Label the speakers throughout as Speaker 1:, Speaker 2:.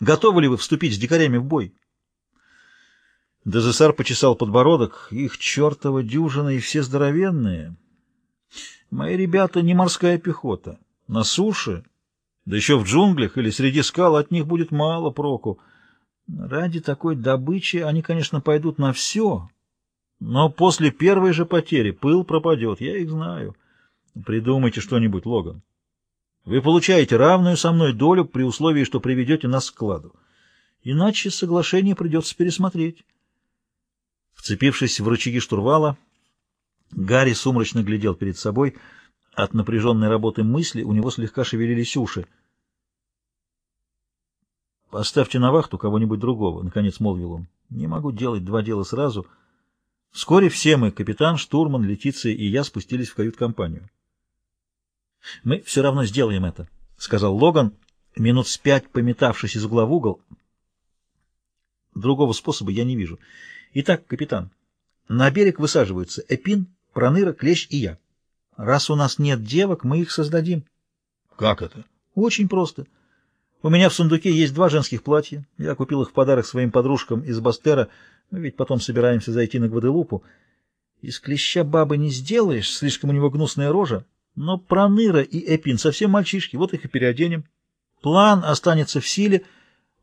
Speaker 1: Готовы ли вы вступить с дикарями в бой? Дезессар почесал подбородок. Их чертова дюжина и все здоровенные. Мои ребята не морская пехота. На суше, да еще в джунглях или среди скал от них будет мало проку. Ради такой добычи они, конечно, пойдут на все, но после первой же потери пыл пропадет, я их знаю. Придумайте что-нибудь, Логан. Вы получаете равную со мной долю при условии, что приведете нас к складу. Иначе соглашение придется пересмотреть. Вцепившись в рычаги штурвала, Гарри сумрачно глядел перед собой. От напряженной работы мысли у него слегка шевелились уши. «Поставьте на вахту кого-нибудь другого», — наконец молвил он. «Не могу делать два дела сразу». Вскоре все мы, капитан, штурман, Летиция и я, спустились в кают-компанию. «Мы все равно сделаем это», — сказал Логан, минут с пять пометавшись из угла в угол. «Другого способа я не вижу». Итак, капитан, на берег высаживаются Эпин, Проныра, Клещ и я. Раз у нас нет девок, мы их создадим.
Speaker 2: Как это?
Speaker 1: Очень просто. У меня в сундуке есть два женских платья. Я купил их в подарок своим подружкам из Бастера, мы ведь потом собираемся зайти на Гваделупу. Из Клеща бабы не сделаешь, слишком у него гнусная рожа. Но Проныра и Эпин совсем мальчишки, вот их и переоденем. План останется в силе, —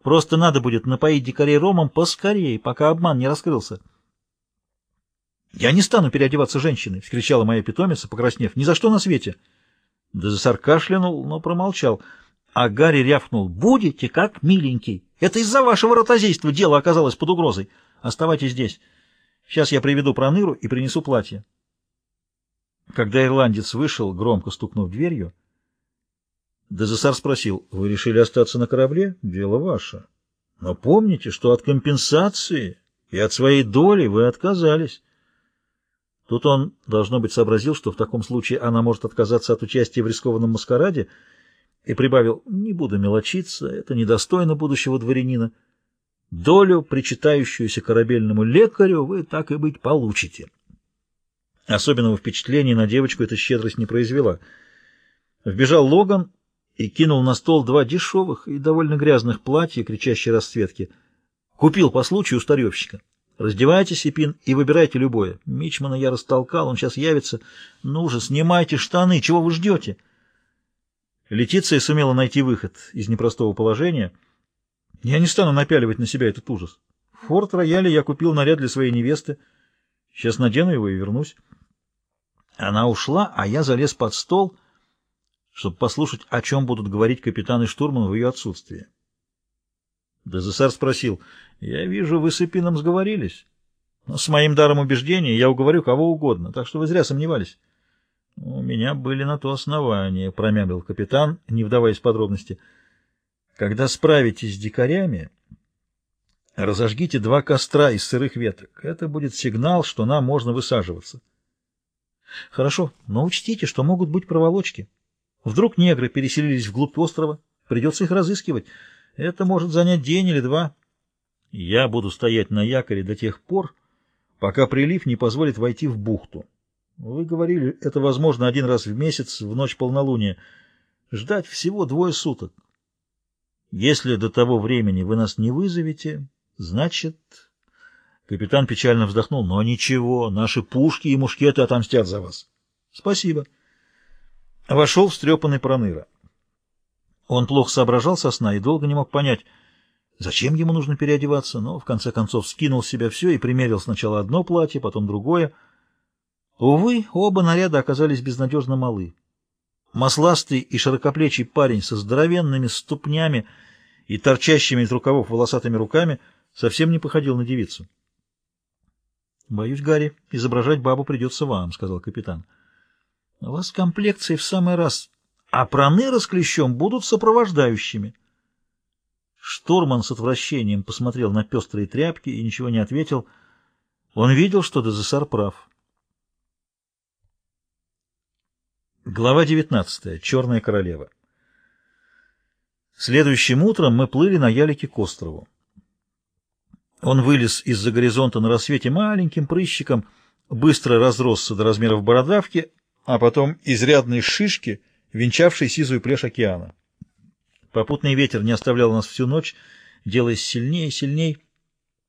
Speaker 1: Просто надо будет напоить дикарей ромом поскорее, пока обман не раскрылся. «Я не стану переодеваться женщиной!» — вскричала моя питомица, покраснев. «Ни за что на свете!» Дезессар кашлянул, но промолчал. А Гарри рявкнул. «Будете как миленький! Это из-за вашего ротозейства дело оказалось под угрозой. Оставайтесь здесь. Сейчас я приведу Проныру и принесу платье». Когда ирландец вышел, громко стукнув дверью, Дезессар спросил, вы решили остаться на корабле? Дело ваше. Но помните, что от компенсации и от своей доли вы отказались. Тут он, должно быть, сообразил, что в таком случае она может отказаться от участия в рискованном маскараде, и прибавил, не буду мелочиться, это недостойно будущего дворянина. Долю, причитающуюся корабельному лекарю, вы, так и быть, получите. Особенного впечатления на девочку эта щедрость не произвела. Вбежал Логан и кинул на стол два дешевых и довольно грязных платья кричащей расцветки. Купил по случаю у старьевщика. Раздевайтесь, Епин, и выбирайте любое. Мичмана я растолкал, он сейчас явится. Ну же, снимайте штаны, чего вы ждете? Летиция сумела найти выход из непростого положения. Я не стану напяливать на себя этот ужас. В форт-рояле я купил наряд для своей невесты. Сейчас надену его и вернусь. Она ушла, а я залез под стол — чтобы послушать, о чем будут говорить капитан и штурман в ее отсутствие. Дезессар спросил, «Я вижу, вы с Эпином сговорились. Но с моим даром убеждения я уговорю кого угодно, так что вы зря сомневались». «У меня были на то основания», — промямлил капитан, не вдаваясь в подробности. «Когда справитесь с дикарями, разожгите два костра из сырых веток. Это будет сигнал, что нам можно высаживаться». «Хорошо, но учтите, что могут быть проволочки». Вдруг негры переселились вглубь острова, придется их разыскивать. Это может занять день или два. Я буду стоять на якоре до тех пор, пока прилив не позволит войти в бухту. Вы говорили, это возможно один раз в месяц, в ночь полнолуния. Ждать всего двое суток. Если до того времени вы нас не вызовете, значит... Капитан печально вздохнул. Но ничего, наши пушки и мушкеты отомстят за вас. Спасибо. Вошел встрепанный проныра. Он плохо соображал со сна и долго не мог понять, зачем ему нужно переодеваться, но в конце концов скинул с себя все и примерил сначала одно платье, потом другое. Увы, оба наряда оказались безнадежно малы. Масластый и широкоплечий парень со здоровенными ступнями и торчащими из рукавов волосатыми руками совсем не походил на девицу. — Боюсь, Гарри, изображать бабу придется вам, — сказал капитан. — у вас комплекции в самый раз, а проныры с клещом будут сопровождающими. Штурман с отвращением посмотрел на пестрые тряпки и ничего не ответил. Он видел, что Дезессар прав. Глава 19. Черная королева. Следующим утром мы плыли на ялике к острову. Он вылез из-за горизонта на рассвете маленьким прыщиком, быстро разросся до размеров бородавки, а потом изрядные шишки, венчавшие сизую плешь океана. Попутный ветер не оставлял нас всю ночь, делаясь сильнее и сильнее.